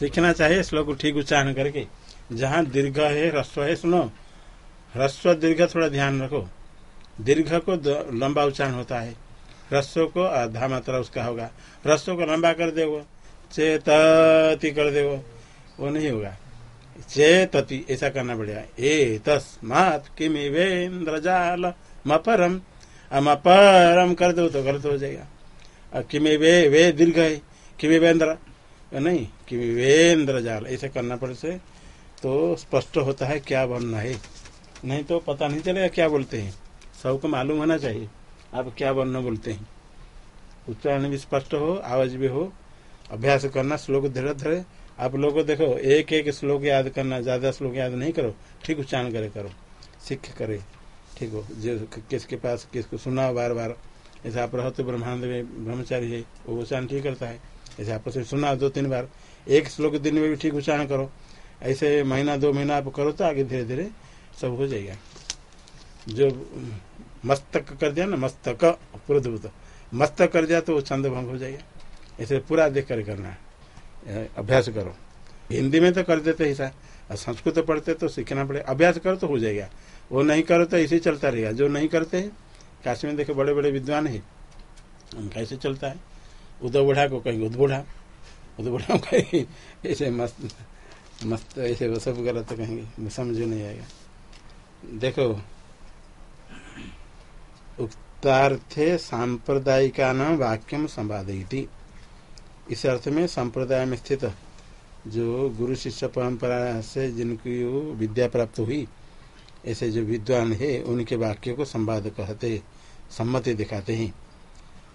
सीखना चाहिए श्लोक ठीक उच्चारण करके। जहाँ दीर्घ है, ह्रस्व है, सुनो। ह्रस्व, दीर्घ थोड़ा ध्यान रखो। दीर्घ को लंबा उच्चारण होता है। ह्रस्व को आधा मात्रा उसका होगा। ह्रस्व को लंबा कर दे वो चेतती कर दे वो नहीं होगा। चेतति, ऐसा करना पड़ेगा। ए तस्मात किमिवेन्द्र जाल मपरम। अमपरम कर दो तो गलत हो जाएगा। किमे वे वे दीर्घ है। किमे वेन्द्र नहीं किमेवेन्द्र जाल, ऐसे करना पड़े से तो स्पष्ट होता है क्या बनना है। नहीं तो पता नहीं चलेगा क्या बोलते हैं। सबको मालूम होना चाहिए, आप क्या बनना बोलते हैं। उच्चारण भी स्पष्ट हो, आवाज़ भी हो, अभ्यास करना, श्लोक धीरे धीरे। आप लोगों को देखो एक एक श्लोक याद करना, ज़्यादा श्लोक याद नहीं करो, ठीक उच्चारण करे करो, सीख करे, ठीक हो। जो किसके पास किसको सुना बार बार ऐसा आप रहो तो ब्रह्मांड में ब्रह्मचारी है, वो उच्चारण ठीक करता है। ऐसे आपस में सुना दो तीन बार। एक श्लोक दिन में भी ठीक उच्चारण करो। ऐसे महीना, दो महीना आप करो तो आगे धीरे धीरे सब हो जाएगा। जो मस्तक कर दिया ना, मस्तक पुरधुत मस्तक कर दिया तो छंद भंग हो जाएगा। ऐसे पूरा देख कर करना अभ्यास करो। हिंदी में तो कर देते ऐसा। और संस्कृत पढ़ते तो सीखना पड़ेगा अभ्यास करो तो हो जाएगा। वो नहीं करो तो ऐसे चलता रहेगा। जो नहीं करते हैं काशी में देखो बड़े बड़े विद्वान है। उनका ऐसे चलता है। उदो बुढ़ा को कहेंगे उद बुढ़ा उद बुढ़ा को कहेंगे ऐसे मस्त मस्त ऐसे वो सब गलत कहेंगे समझ नहीं आएगा। देखो, उक्तार्थे सांप्रदायिका नाम वाक्यम संवादयती। इस अर्थ में संप्रदाय में स्थित जो गुरु शिष्य परंपरा से जिनकी विद्या प्राप्त हुई, ऐसे जो विद्वान है, उनके वाक्य को संवाद कहते, सम्मति दिखाते हैं।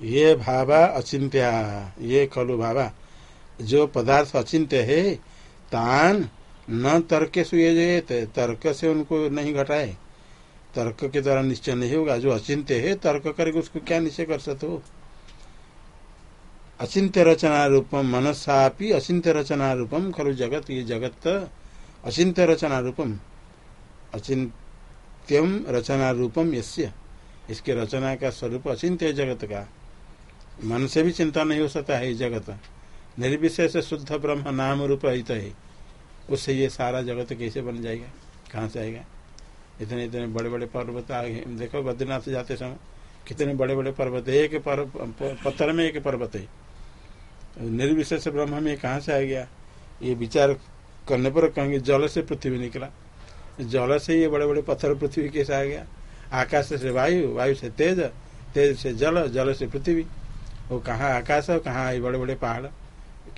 ये भावा अचिंत्या ये खलु भावा। जो पदार्थ अचिंत्य है, तान न तर्क सुयेत तर्क से उनको नहीं घटाए। तर्क के द्वारा निश्चय नहीं होगा। जो अचिंत्य है, तर्क करके उसको क्या निश्चय कर सकते हो? अचिंत्य रचना रूपम मनसापि अचिंत्य रचना रूपम खलु जगत, ये जगत अचिंत्य रचना रूपम अचिंत्यम रचना रूपम यस्य। इसके रचना का स्वरूप अचिंत्य जगत का। मन से भी चिंता नहीं हो सकता है जगत। निर्विशेष शुद्ध ब्रह्म नाम रूप हित है। उससे ये सारा जगत कैसे बन जाएगा? कहाँ से आएगा? इतने इतने बड़े बड़े पर्वत आ गए। देखो बद्रीनाथ जाते समय कितने बड़े बड़े पर्वत है। एक पत्थर में एक पर्वत है। निर्विशेष ब्रह्म में कहाँ से आ गया? ये विचार करने पर कहेंगे, जल से पृथ्वी निकला। जल से ये बड़े बड़े पत्थर पृथ्वी कैसे आ गया। आकाश से वायु वायु से तेज तेज से जल जल से पृथ्वी। वो कहाँ आकाश है, कहाँ बड़े बड़े पहाड़?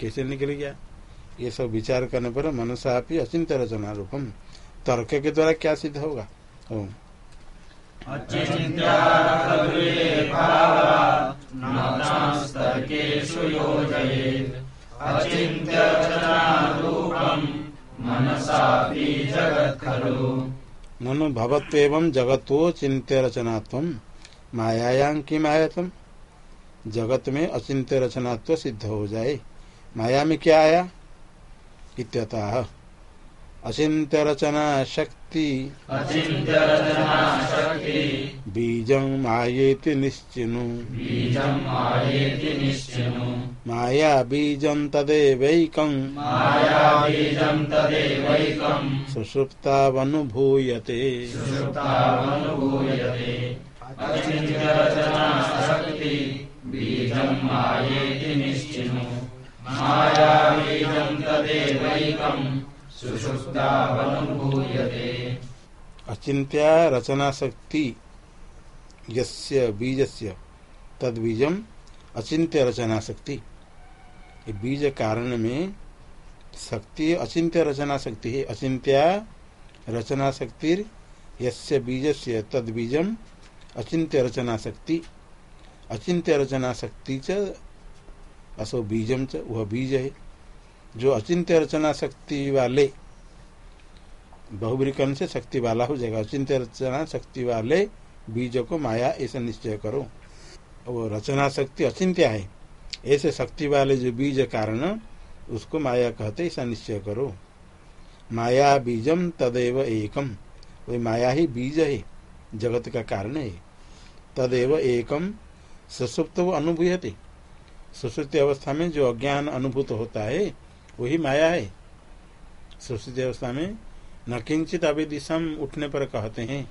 कैसे निकल गया? ये सब विचार करने पर मनुष्य अचिंत रचना रूपम। तर्क के द्वारा क्या सिद्ध होगा? ओम। ननु भवत्व जगतो चिंत्य रचनात्व मायायां की आयतम जगत में अचिंत्य रचनात्व सिद्ध हो जाए। माया में क्या आया? इत्यतः। अचिंत्य रचना शक्ति बीजं मायेति निश्चिनु। माया बीजं तदेवैकं सुषुप्तावनुभूयते। माया बीजं अचिंत्या रचना शक्ति यस्य बीजस्य तद बीजम अचिंत्य रचना शक्ति बीज कारण में शक्ति अचिंत्य रचना शक्ति है। अचिंत्या रचना शक्ति यस्य बीजस्य तद बीजम अचिंत्य रचना शक्ति अचिंत्य रचना शक्ति च असो बीजम च, वह बीज है। जो अचिंत्य रचना शक्ति वाले बहुबरीकरण से शक्ति वाला हो जाएगा। अचिंत्य रचना शक्ति वाले बीज को माया, ऐसा निश्चय करो। वो रचना शक्ति अचिंत्य है। ऐसे शक्ति वाले जो बीज कारण, उसको माया कहते, ऐसा निश्चय करो। माया बीजम तदेव एकम। वही माया ही बीज है, जगत का कारण है। तदेव एकम, सुसुप्त वो अनुभूयते। सुश्रुति अवस्था में जो अज्ञान अनुभूत होता है वही माया है। सुश्रुति अवस्था में न किंचित अभिदिशम उठने पर कहते हैं।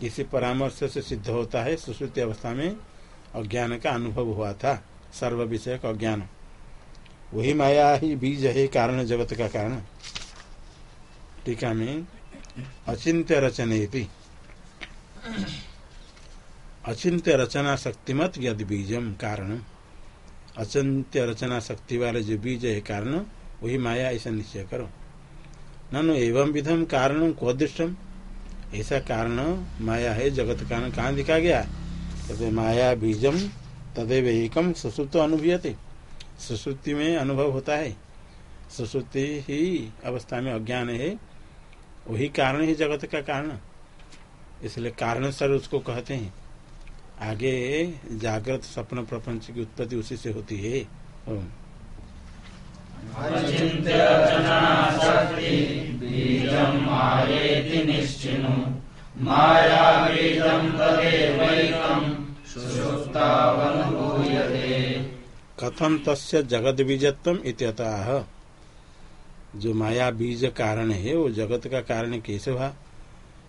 किसी परामर्श से सिद्ध होता है सुश्रुति अवस्था में अज्ञान का अनुभव हुआ था, सर्व विषय का अज्ञान वही माया ही बीज है, कारण जगत का कारण। टीका में अचिंत्य रचने अचिंत्य रचना शक्तिमत यद बीजम, कारण। अचिंत्य रचना शक्ति वाले जो बीज है कारण, वही माया ऐसा निश्चय करो। ननु एवं विधम कारण को अदृष्टम। ऐसा कारण माया है, जगत कारण कहाँ दिखा गया? तो माया बीजम, तदेव एकम सुसुप्त अनुभूयते। सुश्रुति में अनुभव होता है। सुश्रुति ही अवस्था में अज्ञान है। वही कारण ही जगत का कारण। इसलिए कारण सर उसको कहते हैं। आगे जागृत स्वप्न प्रपंच की उत्पत्ति उसी से होती है। कथम तस् जगत बीजत्व इत्यतः जो माया बीज कारण है वो जगत का कारण कैसे हुआ?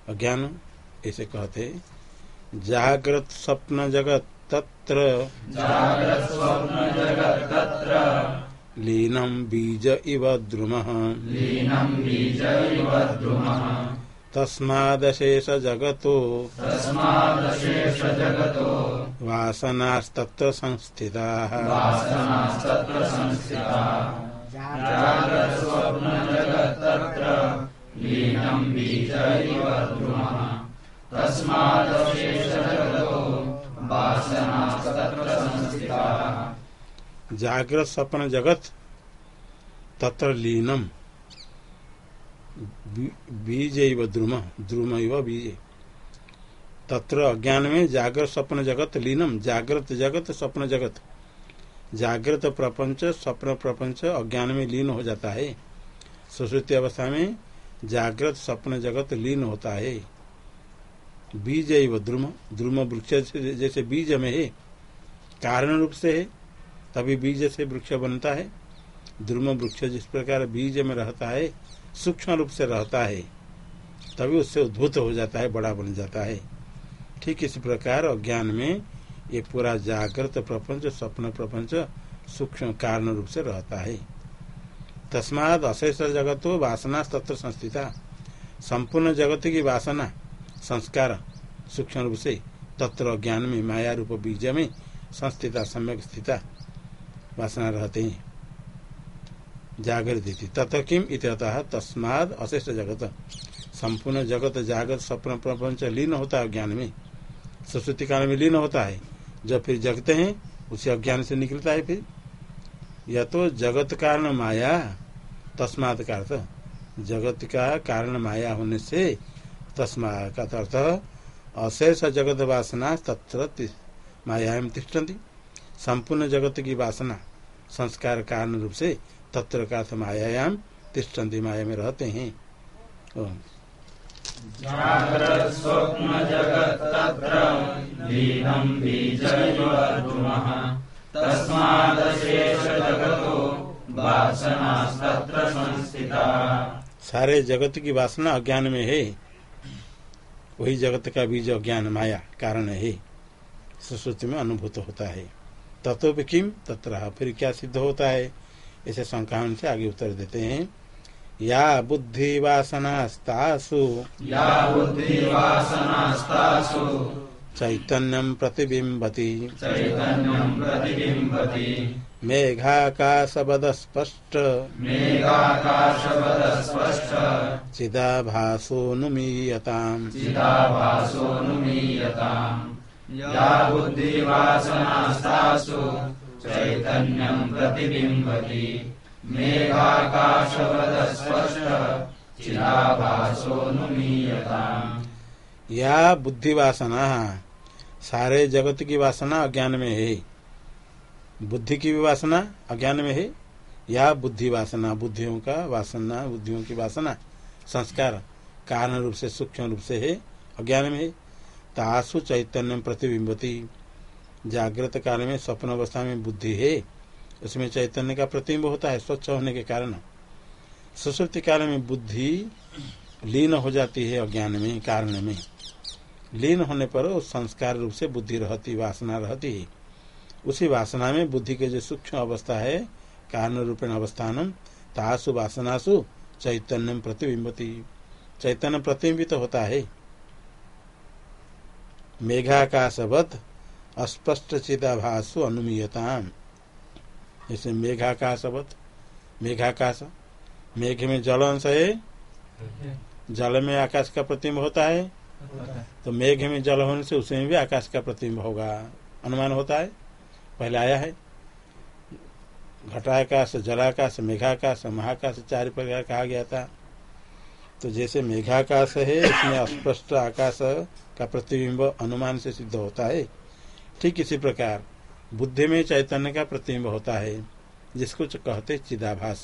अज्ञान ऐसे कहते हैं। जागृत स्वप्न जगत तत्र। लीनम बीज इव द्रुम। लीनम बीज इव द्रुम। तस्मादशेष जगतो। वासनास्तत्र संस्थिताः। जागृत स्वप्न जगत तत्र। लीनम बीज इव द्रुमः। जागृत स्वप्न जगत तत्र लीनम। बीज द्रुम द्रुम बीज। तत्र अज्ञान में जागृत स्वप्न जगत लीनम जागृत जगत स्वप्न जगत। जागृत प्रपंच स्वप्न प्रपंच अज्ञान में लीन हो जाता है। सुश्रुति अवस्था में जागृत स्वप्न जगत लीन होता है। बीज है द्रुम द्रुम वृक्ष जैसे बीज में है, कारण रूप से है, तभी बीज से वृक्ष बनता है। द्रुम वृक्ष जिस प्रकार बीज में रहता है, सूक्ष्म रूप से रहता है, तभी उससे उद्भूत हो जाता है, बड़ा बन जाता है। ठीक इसी प्रकार अज्ञान में ये पूरा जागृत प्रपंच, स्वप्न प्रपंच सूक्ष्म कारण रूप से रहता है। तस्माद अशेष जगत वासना तत्व संस्थिता। संपूर्ण जगत की वासना संस्कार, सूक्ष्म रूप से, तत्व ज्ञान में, माया रूप बीज में, संस्थिता, सम्यक स्थिता, वासना रहते हैं। जागृत तथ किम इतः तस्माद अशेष जगत। संपूर्ण जगत जागृत, स्वप्न, प्रपंच लीन होता है ज्ञान में। सरस्वती काल में लीन होता है। जब फिर जगते हैं, उसे अज्ञान से निकलता है फिर। या तो जगत कारण माया तस्मात का जगत का कारण माया होने से तस्मा का अर्थ अशेष जगत वासना तत्र मायाम तिष्ठन्ति। संपूर्ण जगत की वासना संस्कार कारण रूप से तत्र का अर्थ मायाम तिष्ठन्ति माया में रहते हैं सारे जगत की वासना अज्ञान में है। वही जगत का बीज अज्ञान माया कारण है। सुश्रुति में अनुभूत होता है। तत्व किम? तत्र फिर क्या सिद्ध होता है? इसे शंका से आगे उत्तर देते हैं। या बुद्धि वासनास्तासु। या बुद्धि वासनास्तासु। चैतन्यम प्रतिबिंबति मेघाकाशवदस्पष्ट चिदाभासोऽनुमीयताम् या बुद्धिवासनास्तासु चैतन्यम् प्रतिबिम्बति। मेघाकाशवदस्पष्ट चिदाभासोऽनुमीयताम् या बुद्धि वासना सारे जगत की वासना अज्ञान में है। बुद्धि की भी वासना अज्ञान में है। या बुद्धि वासना, बुद्धियों का वासना, बुद्धियों की वासना, संस्कार, कारण रूप से, सूक्ष्म रूप से है, अज्ञान में है। तासु चैतन्य प्रतिबिंबती। जागृत काल में, स्वप्न अवस्था में बुद्धि है। उसमें चैतन्य का प्रतिबिंब होता है, स्वच्छ होने के कारण। सुश्रुति काल में बुद्धि लीन हो जाती है अज्ञान में, कारण में। लीन होने पर संस्कार रूप से बुद्धि रहती वासना रहती। उसी वासना में बुद्धि के जो सूक्ष्म अवस्था है कारण रूपेण अवस्थान तासु वासनासु चैतन्य प्रतिबिंबती। चैतन्य प्रतिबिंबित तो होता है। मेघाकाशवत अस्पष्ट चिदाभासु अनुमीयता जैसे मेघाकाशवत मेघाकाश। मेघ में जल अंश है। जल में आकाश का प्रतिम्ब होता है। तो मेघ में जल होने से उसमें भी आकाश का प्रतिबिंब होगा। अनुमान होता है। पहले आया है। घटाकाश जलाकाश मेघाकाश, महाकाश चार प्रकार कहा गया था। तो जैसे मेघाकाश है, इसमें अस्पष्ट आकाश का प्रतिबिंब अनुमान से सिद्ध होता है। ठीक इसी प्रकार, बुद्धि में चैतन्य का प्रतिबिंब होता है, जिसको कहते चिदाभास।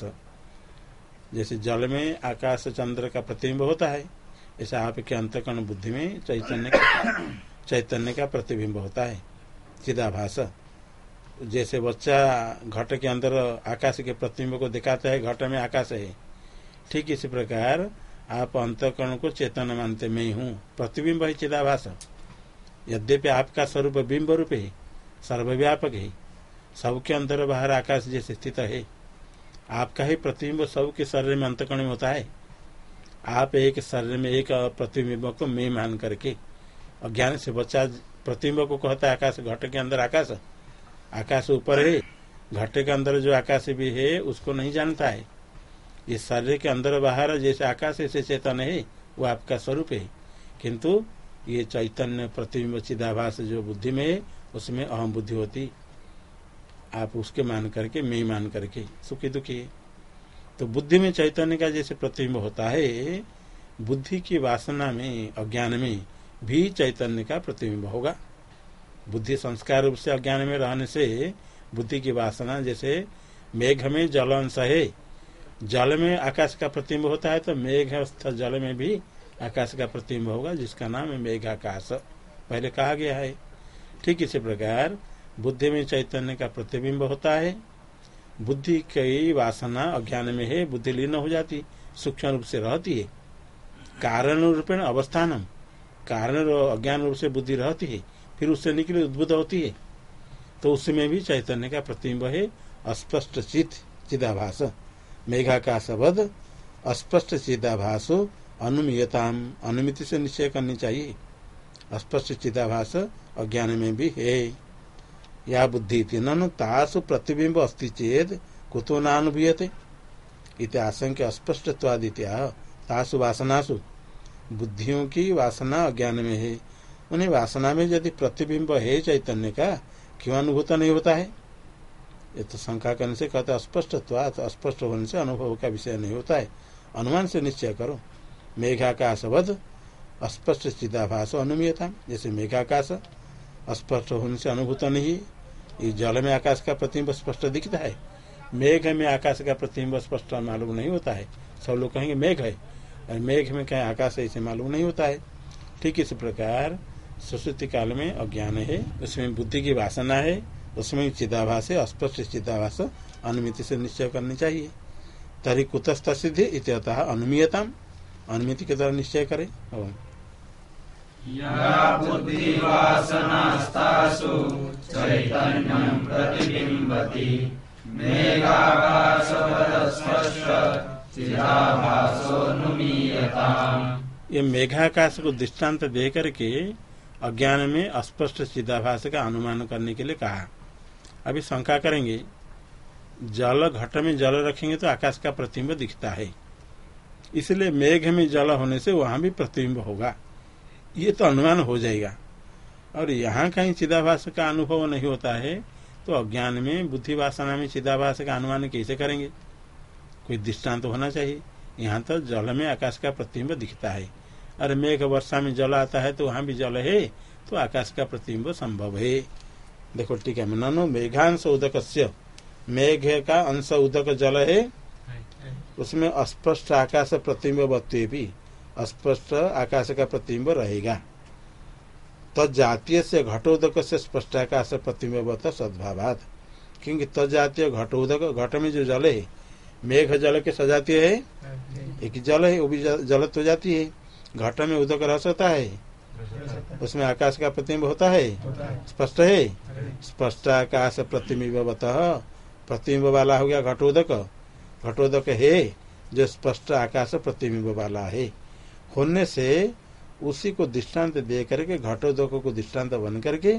जैसे जल में आकाश चंद्र का प्रतिबिंब होता है। ऐसा आपके अंतकरण बुद्धि में चैतन्य का चैतन्य का प्रतिबिंब होता है, चिदाभास। जैसे बच्चा घट के अंदर आकाश के प्रतिबिंब को दिखाता है, घट में आकाश है। ठीक इसी प्रकार आप अंतकरण को चेतन मानते, मैं हूँ। प्रतिबिंब है चिदाभास। यद्यपि आपका स्वरूप बिंब रूप है, सर्वव्यापक है। सबके अंदर बाहर आकाश जैसे स्थित है। आपका ही प्रतिबिंब सबके शरीर में अंतकरण में होता है। आप एक शरीर में एक प्रतिबिंब को मैं मान करके, अज्ञान से बच्चा प्रतिबिंब को कहता है आकाश, घट के अंदर आकाश। आकाश ऊपर है, घट के अंदर जो आकाश भी है, उसको नहीं जानता है। ये शरीर के अंदर बाहर जैसे आकाश ऐसे चेतन है, वो आपका स्वरूप है। किंतु ये चैतन्य प्रतिबिंब चिदाभास जो बुद्धि में है, उसमें अहम बुद्धि होती। आप उसके मान करके मैं मान करके, सुखी दुखी। तो बुद्धि में चैतन्य का जैसे प्रतिबिंब होता है, बुद्धि की वासना में, अज्ञान में भी चैतन्य का प्रतिबिंब होगा। बुद्धि संस्कार रूप से अज्ञान में रहने से बुद्धि की वासना, जैसे मेघ में जल अंश है, जल में आकाश का प्रतिबिंब होता है तो मेघ जल में भी आकाश का प्रतिबिंब होगा, जिसका नाम है मेघाकाश। पहले कहा गया है। ठीक इसी प्रकार बुद्धि में चैतन्य का प्रतिबिंब होता है बुद्धि की वासना अज्ञान में है, बुद्धि लीन हो जाती, सूक्ष्म रूप से रहती है। कारण रूपेण अवस्थानम। कारण अज्ञान रूप से बुद्धि रहती है, फिर उससे निकले उद्भुत होती है। तो उसमें भी चैतन्य का प्रतिबिंब है, अस्पष्ट चित चिदाभास। मेघाकाशवध अस्पष्ट चिदाभासो अनुमियताम। अनुमिति से निश्चय करनी चाहिए। अस्पष्ट चिदाभास अज्ञान में भी है। या बुद्धि ननु तासु प्रतिबिंब अस्ति चेत कुतो नानुभूयते। इत आशंक अस्पष्टत्वादित्या तासु वासनासु। बुद्धियों की वासना अज्ञान में है। उन्हें वासना में यदि प्रतिबिंब है चैतन्य का, क्यों अनुभूत नहीं होता है? ये तो शंका करने से कहते अस्पष्ट अस्पष्ट होने से अनुभव का विषय नहीं होता है। अनुमान से निश्चय करो। मेघाकाशवध अस्पष्ट चिदाभास अनुमीयता जैसे मेघाकाश स्पष्ट होने से अनुभूत नहीं। जल में आकाश का प्रतिबिंब स्पष्ट दिखता है। मेघ में आकाश का प्रतिबिंब स्पष्ट मालूम नहीं होता है। सब लोग कहेंगे, मेघ है। और मेघ में कहीं आकाश ऐसे मालूम नहीं होता है। ठीक इस प्रकार, सुश्रुति काल में अज्ञान है, उसमें बुद्धि की वासना है, उसमें चिदाभास है, अस्पष्ट चिदाभास, अनुमिति से निश्चय करनी चाहिए। तरी कुतस्थ सिद्धि इत्यतः अनुमीयता अनुमिति के द्वारा निश्चय करे। ये मेघाकाश को दृष्टांत दे करके अज्ञान में अस्पष्ट चिदाभास का अनुमान करने के लिए कहा। अभी शंका करेंगे, जल घट में जल रखेंगे तो आकाश का प्रतिबिंब दिखता है। इसलिए मेघ में जल होने से वहाँ भी प्रतिबिंब होगा। ये तो अनुमान हो जाएगा। और यहाँ कहीं चिदाभास का अनुभव नहीं होता है तो अज्ञान में बुद्धि वासना में चिदाभास का अनुमान कैसे करेंगे? कोई दृष्टांत तो होना चाहिए। यहाँ तो जल में आकाश का प्रतिबिंब दिखता है। और मेघ वर्षा में जल आता है तो वहाँ भी जल है तो आकाश का प्रतिबिंब संभव है। देखो ठीक है ननो मेघांश उदक मेघ का अंश उदक जल है। उसमें अस्पष्ट आकाश प्रतिबिंब बत्ते भी। अस्पष्ट आकाश का प्रतिबिंब रहेगा। तजातीय से घटोदक से स्पष्ट आकाश प्रतिबिंब सद्भावात। क्योंकि तजातीय घटोदक घट में जो जल है, मेघ जल के सजातीय है, एक जल है, वो भी जल तो जाती है। घट में उदक रस होता है। उसमें आकाश का प्रतिबिंब होता है। स्पष्ट है। स्पष्ट आकाश प्रतिबिंब प्रतिबिंब वाला हो गया घटोदक। घटोदक है जो स्पष्ट आकाश प्रतिबिंब वाला है। होने से उसी को दृष्टांत दे करके घटोदक को दृष्टांत बन करके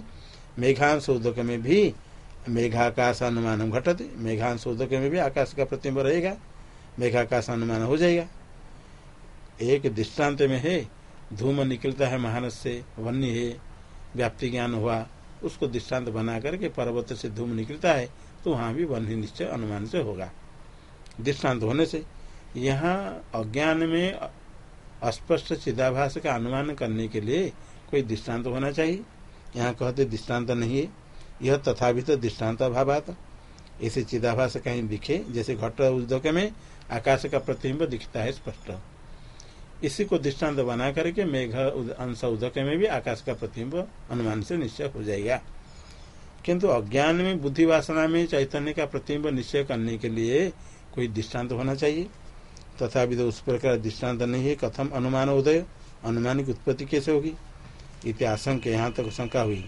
मेघांश उदक में भी मेघाकाश अनुमान घटते मेघांश उदक में भी आकाश का प्रतिबिंब रहेगा मेघाकाश अनुमान हो जाएगा। एक दृष्टांत में है, धूम निकलता है महानस से, वन्य है, व्याप्ति ज्ञान हुआ, उसको दृष्टांत बना करके पर्वत से धूम निकलता है तो वहाँ भी वन्य निश्चय अनुमान से होगा। दृष्टांत होने से यहाँ अज्ञान में अस्पष्ट चिदाभास का अनुमान करने के लिए कोई दृष्टांत होना चाहिए। यहाँ कहते दृष्टांत नहीं है। यह तथा भी तो दृष्टांत अभाव इसे चिदाभास कहीं दिखे, जैसे घट उद्योग में आकाश का प्रतिबिंब दिखता है स्पष्ट। इसी को दृष्टांत बना करके मेघ अंश उदक में भी आकाश का प्रतिबिंब अनुमान से निश्चय हो जाएगा। किंतु अज्ञान में, बुद्धि वासना में चैतन्य का प्रतिबिंब निश्चय करने के लिए कोई दृष्टांत होना चाहिए। तथा तो उस प्रकार दृष्टांत नहीं है। कथम अनुमान उदय, अनुमान की उत्पत्ति कैसे होगी? इतिहास यहाँ तक शंका हुई।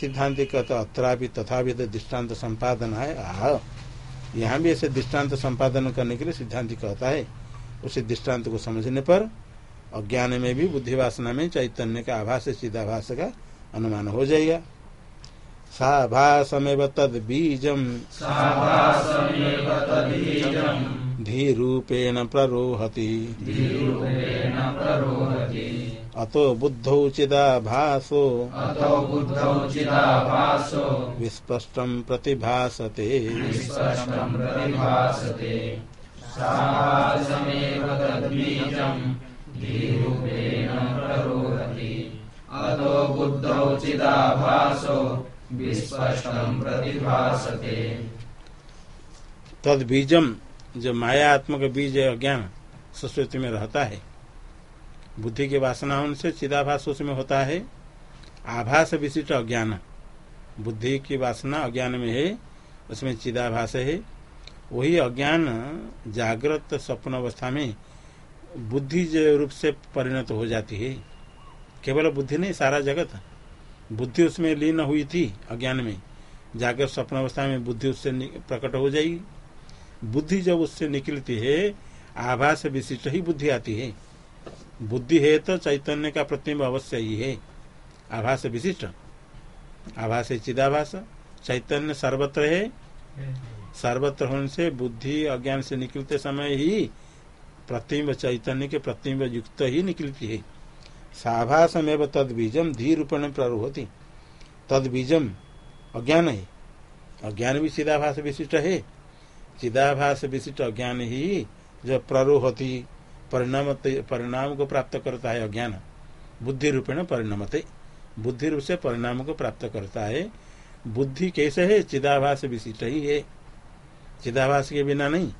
सिद्धांत कहता अत्रा भी तथा दृष्टांत संपादन है, आह, यहाँ भी ऐसे दृष्टांत संपादन करने के लिए सिद्धांत कहता है। उसे दृष्टांत को समझने पर अज्ञान में भी बुद्धि वासना में चैतन्य का आभास चिदाभास का अनुमान हो जाएगा। साभासमेव तद बीजम धीरूपेण प्ररोहति। अतो बुद्धौ चिदाभासो अतो बुद्धौ चिदाभासो विस्पष्टं प्रतिभासते। विस्पष्टं प्रतिभासते। साभासमेव तद्बीजं धीरूपेण प्ररोहति। अतो बुद्धौ चिदाभासो विस्पष्टं प्रतिभासते। तद जो मायात्मक बीज अज्ञान सरस्वती में रहता है, बुद्धि के वासना से चिदाभास उसमें होता है, आभास विशिष्ट अज्ञान। बुद्धि की वासना अज्ञान में है, उसमें चिदाभास है। वही अज्ञान जागृत स्वप्न अवस्था में बुद्धि रूप से परिणत हो जाती है। केवल बुद्धि नहीं, सारा जगत। बुद्धि उसमें लीन हुई थी अज्ञान में। जागृत स्वप्न अवस्था में बुद्धि उससे प्रकट हो जाएगी। बुद्धि जब उससे निकलती है, आभास विशिष्ट ही बुद्धि आती है। बुद्धि है तो चैतन्य का प्रतिम्ब अवश्य ही है। आभास विशिष्ट। आभास है चिदाभास। चैतन्य सर्वत्र है। सर्वत्र होने से बुद्धि अज्ञान से निकलते समय ही प्रतिम्ब चैतन्य के प्रतिम्ब युक्त ही निकलती है। साभासमेव तद बीजम धी रूपण प्ररोहती। तद बीजम अज्ञान है। अज्ञान भी चिदाभास विशिष्ट है। चिदाभास विशिष्ट अज्ञान ही जो प्ररोहती परिणाम परिणाम को प्राप्त करता है अज्ञान। बुद्धि रूपेण परिणामते। बुद्धि रूप से परिणाम को प्राप्त करता है। बुद्धि कैसे है? चिदाभास विशिष्ट ही है। चिदाभास के बिना नहीं।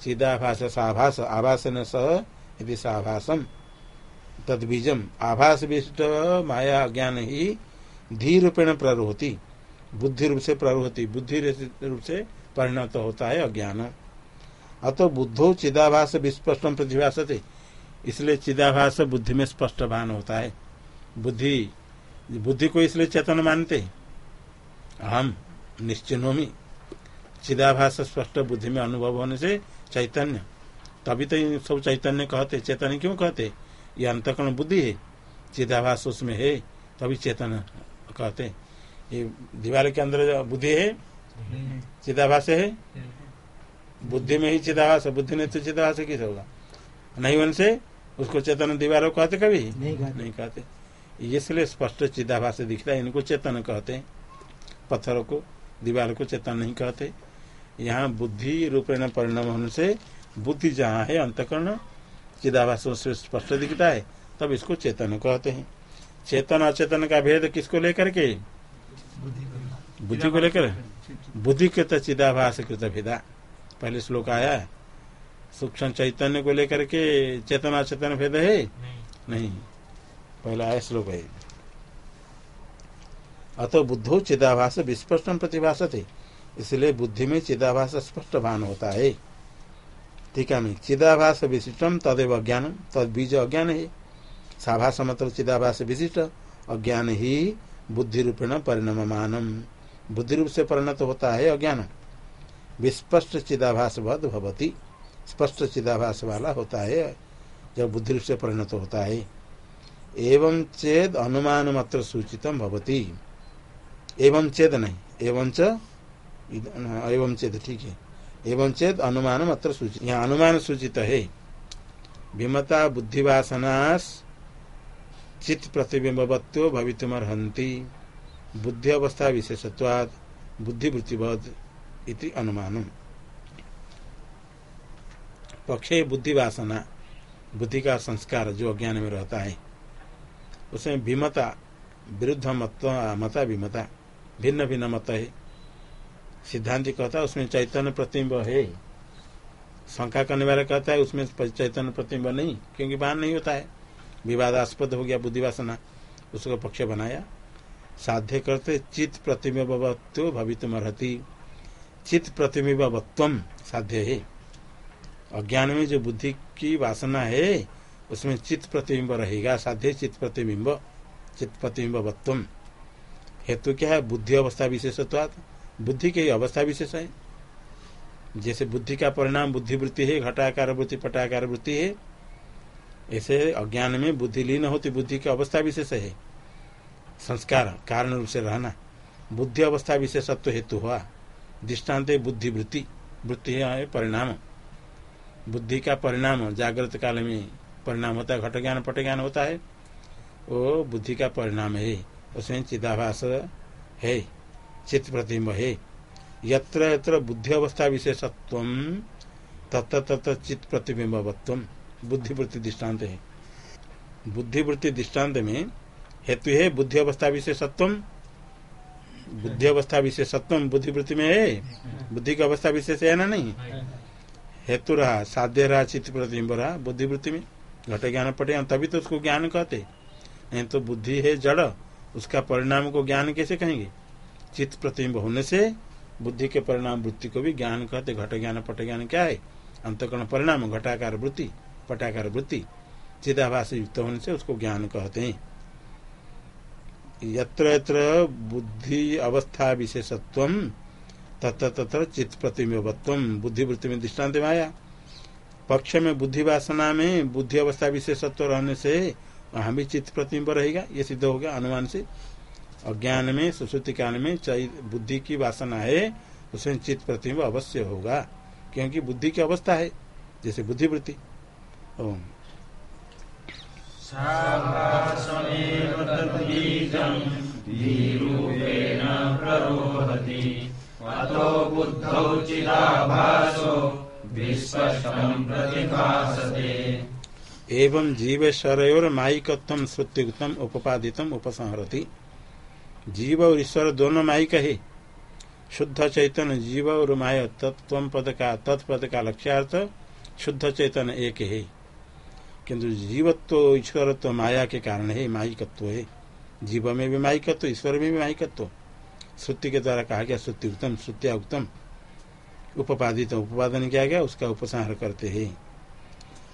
चिदाभास साभास आभास न सह यदि साभासम। तद बीजम आभास विशिष्ट माया अज्ञान ही धी रूपेण प्ररोहती। बुद्धि रूप से प्ररोहती। बुद्धि रूप से परिणत तो होता है, अज्ञान। अतो बुद्धो चिदाभास विस्पष्टम प्रतिभाषते इसलिए चिदाभास बुद्धि में स्पष्ट भान होता है। बुद्धि बुद्धि को इसलिए चेतन मानते। हम निश्चिनोमी चिदाभास स्पष्ट बुद्धि में अनुभव होने से चैतन्य। तभी तो सब चैतन्य कहते, चेतन क्यों कहते? ये अंतकरण बुद्धि है। चिदाभास उसमें है, तभी चेतन कहते। ये दीवार के अंदर बुद्धि है चिदाभास है? बुद्धि में ही चिदाभास बुद्धि ने तो चिदाभास किस होगा? नहीं होने से उसको चेतन दीवारों कहते कभी? नहीं कहते। इसलिए स्पष्ट चिदाभास दिखता है इनको चेतन कहते हैं। पत्थरों को दीवार को चेतन नहीं कहते। यहाँ बुद्धि रूपेण परिणाम होने से बुद्धि जहाँ है अंतकरण चिदाभास से स्पष्ट दिखता है तब इसको चेतन कहते हैं। चेतन अचेतन का भेद किसको लेकर के? बुद्धि को लेकर? बुद्धि के तो चिदाभास कृत भेदा। पहले श्लोक आया सूक्ष्म चैतन्य को लेकर के चेतना चेतन भेद है? नहीं। नहीं। पहला आया श्लोक है। अतो बुद्धो चिदाभास विस्पष्ट प्रतिभास थे इसलिए बुद्धि में चिदाभास स्पष्ट भान होता है। ठीक है चिदाभास विशिष्टम तदेव अज्ञान, तद बीज अज्ञान है। साभास मतलब चिदाभास विशिष्ट, अज्ञान ही बुद्धि रूपेण परिणाम मानम बुद्धि रूप से परिणत होता है अज्ञान। विस्पष्ट चिदाभास भवती। स्पष्ट चिदाभास वाला होता है, जब बुद्धि रूप से परिणत होता है। एवं चेद अनुमान मात्र सूचितम भवती। एवं चेद नहीं, एवं च एवं चेद, ठीक है। एवं चेद अनुमान मात्र सूचित, यहाँ अनुमान सूचित है। विमता बुद्धिवासनाश चित्त प्रतिबिंबत्व भवितुमर्हंती बुद्धि अवस्था विशेषत्वाद बुद्धिवृत्तिवद इति अनुमान पक्षे बुद्धि वासना बुद्धि का संस्कार जो अज्ञान में रहता है, उसमें विमता, विरुद्ध मत मता विमता, भिन्न भिन्न मत है। सिद्धांत कहता है, उसमें चैतन्य प्रतिम्ब है। शंका करने वाला कहता है, उसमें चैतन्य प्रतिम्ब नहीं, क्योंकि बाहर नहीं होता है। विवादास्पद हो गया बुद्धि वासना उसको पक्ष बनाया। साध्य करते चित्त प्रतिबिंबत्व भवितुम अर्ति चित्त प्रतिबिंबत्व साध्य है। अज्ञान में जो बुद्धि की वासना है, उसमें चित्त प्रतिबिंब रहेगा, साध्य चित्त प्रतिबिंब चित्त प्रतिबिंबत्व हेतु क्या है? बुद्धि अवस्था विशेषत्वाद बुद्धि के अवस्था विशेष है। जैसे बुद्धि का परिणाम बुद्धि वृत्ति है, घटाकार वृत्ति, पटाकार वृत्ति है, ऐसे अज्ञान में बुद्धि लीन होती, बुद्धि की अवस्था विशेष है। संस्कार, कारण रूप से रहना। बुद्धि अवस्था विशेषत्व हेतु हुआ। दृष्टांत बुद्धि वृत्ति। वृत्ति है परिणाम। बुद्धि का परिणाम, जागृत काल में परिणाम होता है घट ज्ञान पट ज्ञान होता है। वो बुद्धि का परिणाम है। उसमें चिदाभास है, चित्त प्रतिम्ब है। यत्र यत्र बुद्धि अवस्था विशेषत्व तत्त तत्त चित्त प्रतिबिंबत्व बुद्धिवृत्ति दृष्टांत है। बुद्धिवृत्ति दृष्टांत में हेतु है बुद्धि अवस्था विशेषत्व बुद्धि अवस्था विशेषत्व बुद्धिवृत्ति में है। बुद्धि की अवस्था विशेष है ना नहीं? हेतु रहा, साध्य रहा, चित्त प्रतिबिंब रहा, बुद्धिवृत्ति में। घट ज्ञान पटे तभी तो उसको ज्ञान कहते। नहीं तो बुद्धि है जड़, उसका परिणाम को ज्ञान कैसे कहेंगे? चित्त प्रतिबिंब होने से बुद्धि के परिणाम वृत्ति को भी ज्ञान कहते। घट ज्ञान, पट ज्ञान क्या है? अंतकरण परिणाम, घटाकार वृत्ति, पटाकार वृत्ति। चिदाभास युक्त होने से उसको ज्ञान कहते हैं। यत्र यत्र बुद्धि अवस्था विशेषत्व तत्र तत्र चित्त प्रतिबिंबत्व बुद्धिवृत्ति में दृष्टांत में आया। पक्ष में बुद्धि वासना में बुद्धि अवस्था विशेषत्व रहने से वहाँ भी चित्त प्रतिबिंब रहेगा। ये सिद्ध हो गया अनुमान से। अज्ञान में, सुश्रुति काल में चाहे बुद्धि की वासना है, उसमें चित्त प्रतिबिंब अवश्य होगा। क्योंकि बुद्धि की अवस्था है, जैसे बुद्धिवृत्ति। ओम। धीरूपेण प्ररोहति। अतो बुद्धौ चिदाभासो विस्पष्टम् प्रतिभासते। एवं जीवेश्वर माइकत्व श्रुत्युक्तम, उपपादितम, उपसंहरति। जीव और ईश्वर दोनों माइक है शुद्ध चैतन्य जीव और माया तत्व पद का तत्पद का लक्ष्यार्थ शुद्ध चैतन्य एक। है किंतु जीवत्व ईश्वरत्व माया के कारण है माइकत्व है जीव में भी माइकत्व ईश्वर में भी माइकत्व श्रुति के द्वारा कहा गया श्रुति उत्तम श्रुतिया उत्तम। उपादित उपादन किया गया उसका उपसंहार करते हैं।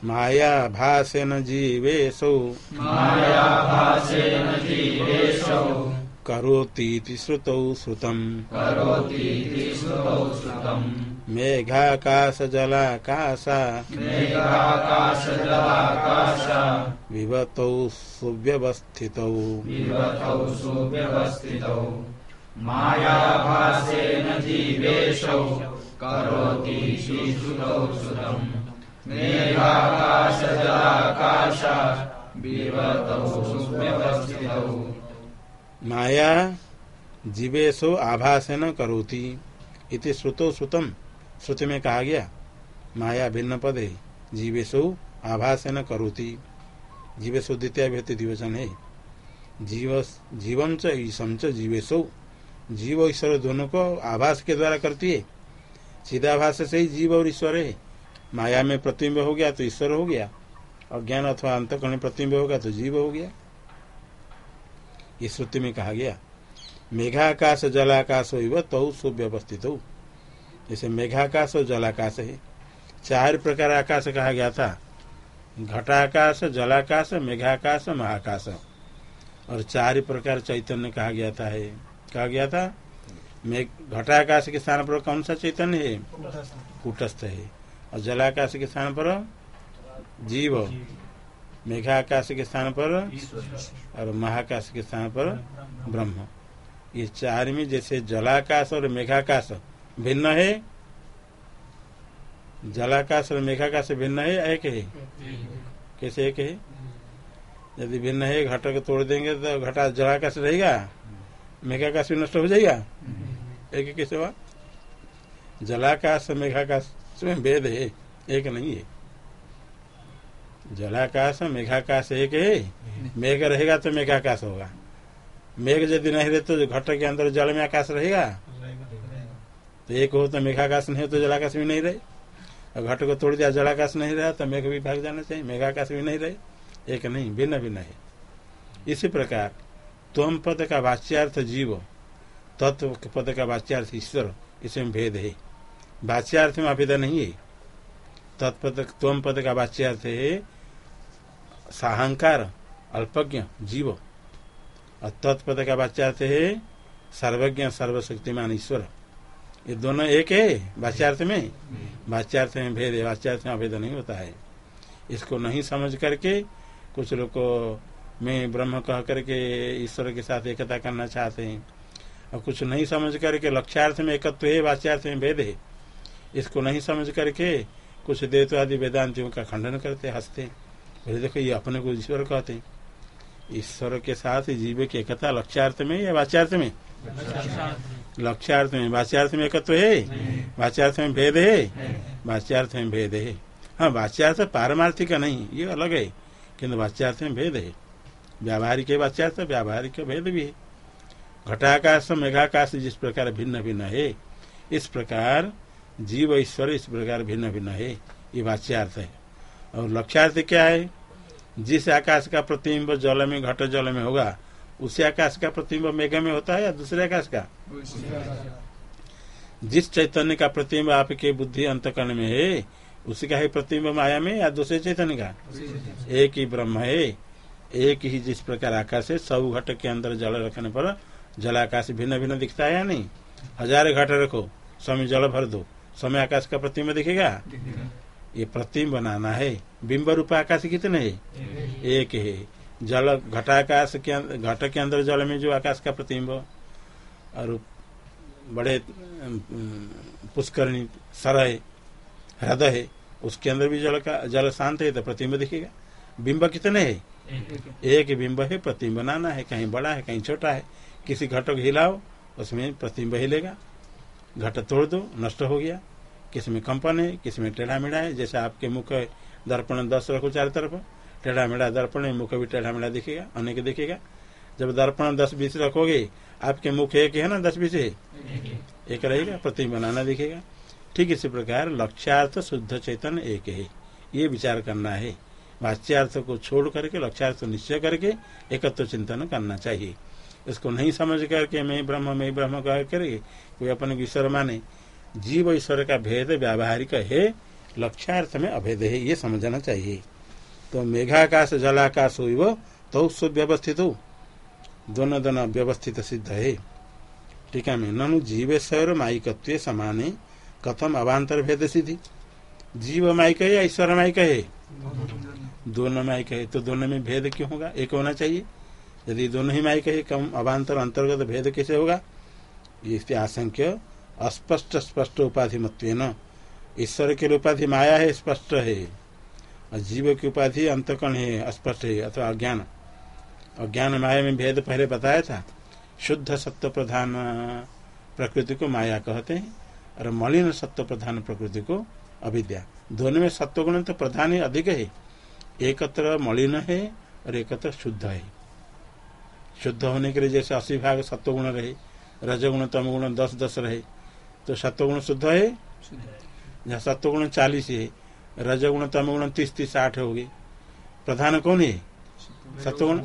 माया भाषेन जीवेशौ। माया भाषेन जीवेशौ। करोतीति श्रुतौ श्रुतम्। करोतीति श्रुतौ श्रुतम्। मेघाकाशजलाकाशा। मेघाकाशजलाकाशा। विवतौ सुव्यवस्थितौ। विवतौ सुव्यवस्थितौ। मायाभासेन जीवेशौ। करोति श्रुतौ श्रुतम् मेघाकाशजलाकाशा। विवतौ सुव्यवस्थितौ। माया जीवेशो आभासन करोति। इति श्रुतो श्रुतम श्रुति में कहा गया, माया भिन्न पद, जीवेशो आभासन करोति। जीवेशो द्वितीय व्यक्ति दिवचन है। जीव जीवम च ईशम च जीवेशो। जीव ईश्वर दोनों को आभास के द्वारा करती है। सीधाभास से ही जीव और ईश्वर है। माया में प्रतिबिंब हो गया तो ईश्वर हो गया। अज्ञान अथवा अंतकरण प्रतिबिंब होगा तो जीव हो गया। ये श्रुति में कहा गया, मेघाकाश, जलाकाश हो तो सुव्यवस्थित। हो जैसे मेघाकाश और जलाकाश है। चार प्रकार आकाश कहा गया था। घटाकाश, जलाकाश, मेघाकाश, महाकाश। और चार प्रकार चैतन्य कहा गया था है। कहा गया था घटाकाश के स्थान पर कौन सा चैतन्य है? कूटस्थ है। और जलाकाश के स्थान पर जीव। मेघाकाश के स्थान पर और महाकाश के स्थान पर ब्रह्म। ये चार में जैसे जलाकाश और मेघाकाश। भिन्न है? जलाकाश और मेघाकाश भिन्न है एक है? कैसे एक है? यदि भिन्न है घट को तोड़ देंगे तो घटा जलाकाश रहेगा? मेघाकाश भी नष्ट हो जाएगा? एक कैसे हुआ? जलाकाश मेघाकाश में भेद है, एक नहीं है। जलाकाश मेघाकाश एक है, मेघ रहेगा तो मेघाकाश होगा। मेघ यदि नहीं रहे तो घट के अंदर जल में आकाश रहेगा? तो एक हो तो मेघाकाश नहीं हो तो जलाकाश भी नहीं रहे। और घट को तोड़ दिया, जलाकाश नहीं रहा तो मेघ भी भाग जाना चाहिए, मेघाकाश भी नहीं रहे। एक नहीं, भिन्न भिन्न है। इसी प्रकार, तम पद का वाच्यार्थ जीव, तत्व पद का वाच्यार्थ ईश्वर, इसमें भेद है। वाच्यार्थ में अभेद नहीं है। तत्पद, तम पद का वाच्यार्थ है, साहंकार, अल्पज्ञ, जीव। और तत्पद का वाच्यार्थ है, सर्वज्ञ, सर्वशक्तिमान ईश्वर। ये दोनों एक है वाच्यार्थ में? वाच्यार्थ में भेद है वाच्यार्थ में अभेद नहीं होता है। इसको नहीं समझ करके कुछ लोग को मैं ब्रह्म कह करके ईश्वर के साथ एकता करना चाहते हैं। और कुछ नहीं समझ करके लक्ष्यार्थ में एकत्व है वाच्यार्थ में भेद है। इसको नहीं समझ करके कुछ देवत्वादि वेदांतियों का खंडन करते, हँसते। बोले, देखो, ये अपने को ईश्वर कहते हैं। ईश्वर के साथ जीव की एकता लक्ष्यार्थ में या वाच्यार्थ में? लक्ष्यार्थ में वाच्यार्थ में एकत्व है? वाच्यार्थ में भेद है? वाच्यार्थ में भेद है। हाँ वाच्यार्थ पारमार्थिक नहीं ये अलग है किन्तु वाच्यार्थ में भेद है। व्यावहारिक है वाच्यार्थ व्यावहारिक भेद भी है। घटाकाश मेघाकाश जिस प्रकार भिन्न भिन्न है इस प्रकार जीव ईश्वर इस प्रकार भिन्न भिन्न है ये वाच्यार्थ है। और लक्ष्यार्थ क्या है? जिस आकाश का प्रतिबिंब जल में घट जल में होगा उसी आकाश का प्रतिबिंब मेघ में होता है या दूसरे आकाश का? जिस चैतन्य का प्रतिबिंब आपके बुद्धि अंतकरण में है उसी का है प्रतिबिंब माया में या दूसरे चैतन्य का? एक ही ब्रह्म है। एक ही जिस प्रकार आकाश है सब घट के अंदर जल रखने पर जल आकाश भिन्न भिन्न दिखता है या नहीं? हज़ार घट रखो समय जल भर दो समय आकाश का प्रतिबिंब दिखेगा। ये प्रतिबिंब बनाना है। बिंब रूप आकाश कितने है? एक है। जल घटाकाश के घट के अंदर जल में जो आकाश का प्रतिबिंब और बड़े पुष्करणी सर है, हृदय है, उसके अंदर भी जल का, जल शांत है तो प्रतिबिंब दिखेगा। बिंब कितने है? एक बिंब है, प्रतिबिंब बनाना है, कहीं बड़ा है, कहीं छोटा है। किसी घट को हिलाओ, उसमें प्रतिबिंब हिलेगा। घट तोड़ दो, नष्ट हो गया। किसी में कंपन है, किसी में टेढ़ा मेढ़ा है, जैसे आपके मुख दर्पण दस रखो चार तरफ़। टेढ़ा मेढ़ा दर्पण है मुख भी टेढ़ा मेढ़ा दिखेगा अनेक दिखेगा। जब दर्पण दस बीस रखोगे आपके मुख एक है ना दस बीस? है। एक रहेगा प्रति बनाना दिखेगा। ठीक इसी प्रकार लक्ष्यार्थ शुद्ध चैतन्य एक है। ये विचार करना है। वाच्यार्थ को छोड़ करके लक्ष्यार्थ निश्चय करके एकत्व चिंतन करना चाहिए। इसको नहीं समझ करके मैं ब्रह्म मैं ब्रह्म कह करके कोई अपने ईश्वर माने। जीव ईश्वर का भेद व्यावहारिक है। लक्ष्यार्थ में अभेद है ये समझना चाहिए। तो मेघाकाश, जलाकाश हो तो सुव्यवस्थित हो। दोनों दोनों व्यवस्थित सिद्ध है। ठीक टीका में ननु जीवेश्वर माइकत्व समाने, कथम अभांतर भेद सिद्धि। जीव माइक है या ईश्वर माइक है? दोनों माइक है तो दोनों में भेद क्यों होगा? एक होना चाहिए। यदि दोनों ही माइक है, कम अभांतर अंतर्गत भेद कैसे होगा? ये आशंक्य, अस्पष्ट स्पष्ट उपाधि मत्व ईश्वर के उपाधि माया है, स्पष्ट है। जीव की उपाधि अंतकण है अस्पष्ट है अथवा अज्ञान। अज्ञान माया में भेद पहले बताया था। शुद्ध सत्व प्रधान प्रकृति को माया कहते हैं और मलिन सत्व प्रधान प्रकृति को अविद्या। दोनों में सत्वगुण तो प्रधान ही अधिक है। एकत्र मलिन है और एकत्र शुद्ध है। शुद्ध होने के लिए जैसे अस्सी भाग सत्वगुण रहे रजगुण तमगुण दस दस रहे तो सत्वगुण शुद्ध है? जहाँ सत्वगुण चालीस है रजगुण तमगुण तीस तीस आठ हो गई प्रधान कौन है? सत्वगुण।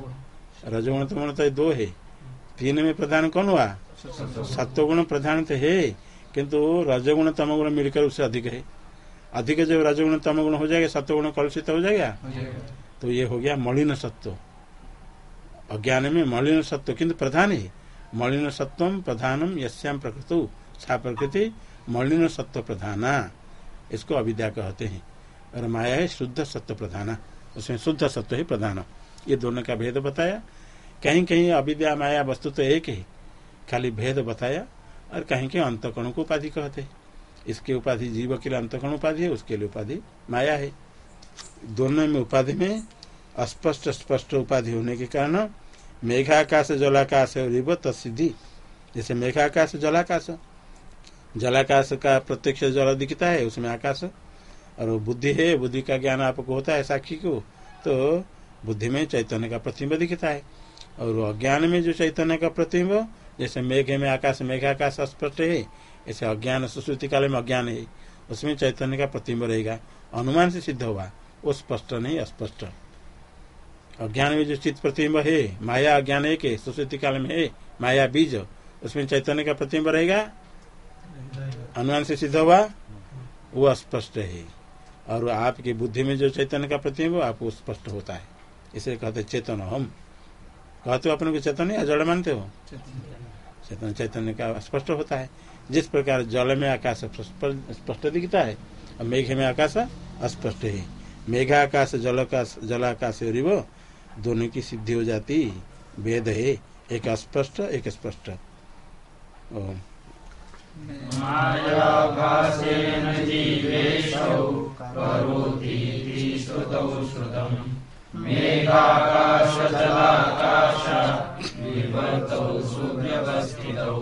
रजगुण तमगुण तो दो है। तीन में प्रधान कौन हुआ? सत्वगुण प्रधान तो है किंतु रजगुण तमगुण मिलकर उससे अधिक है। अधिक जब रजगुण तमगुण हो जाएगा सत्वगुण कलुषित हो जाएगा तो ये हो गया मलिन सत्व। अज्ञान में मलिन सत्व किंतु प्रधान है। मलिन सत्वम प्रधानम यश्याम प्रकृत। छा प्रकृति मलिन सत्व प्रधाना। इसको अविद्या कहते हैं। और माया है शुद्ध सत्व प्रधान। उसमें शुद्ध सत्व ही प्रधान। ये दोनों का भेद बताया। कहीं कहीं अविद्या माया वस्तु तो एक ही। खाली भेद बताया और कहीं कहीं अंतकणों को उपाधि कहते हैं। इसके उपाधि जीव के लिए अंतकण उपाधि है, उसके लिए उपाधि माया है। दोनों में उपाधि में अस्पष्ट स्पष्ट उपाधि होने के कारण मेघाकाश, जलाकाश रिव तत्सिद्धि। जैसे मेघाकाश, जलाकाश। जलाकाश का प्रत्यक्ष जल दिखता है, उसमें आकाश और बुद्धि है बुद्धि का ज्ञान आपको होता है साक्षी को तो बुद्धि में चैतन्य का प्रतिम्ब दिखता है। और अज्ञान में जो चैतन्य का प्रतिम्ब जैसे मेघ में आकाश मेघाकाश स्पष्ट है ऐसे अज्ञान सुश्रुति काल में अज्ञान है उसमें चैतन्य का प्रतिम्ब रहेगा। अनुमान से सिद्ध होगा वो स्पष्ट नहीं अस्पष्ट। अज्ञान में जो चित्त प्रतिम्ब है माया अज्ञान एक है सुश्रुति काल में है माया बीज उसमें चैतन्य का प्रतिम्ब रहेगा। अनुमान से सिद्ध हुआ वो अस्पष्ट है। और आपकी बुद्धि में जो चैतन्य का प्रतिम्ब आपको स्पष्ट होता है। इसे कहते चेतन हम कहते हो अपने को चेतन या जड़ मानते हो? चेतन चैतन्य का स्पष्ट होता है। जिस प्रकार जल में आकाश स्पष्ट दिखता है, और मेघ में आकाश अस्पष्ट है। मेघाकाश जल का जलाकाश रिव दोनों की सिद्धि हो जाती। वेद है। एक अस्पष्ट, एक स्पष्ट। मायाभासेन जीवेशौ करोतीति श्रुतौ विवर्तौ सुव्यवस्थितौ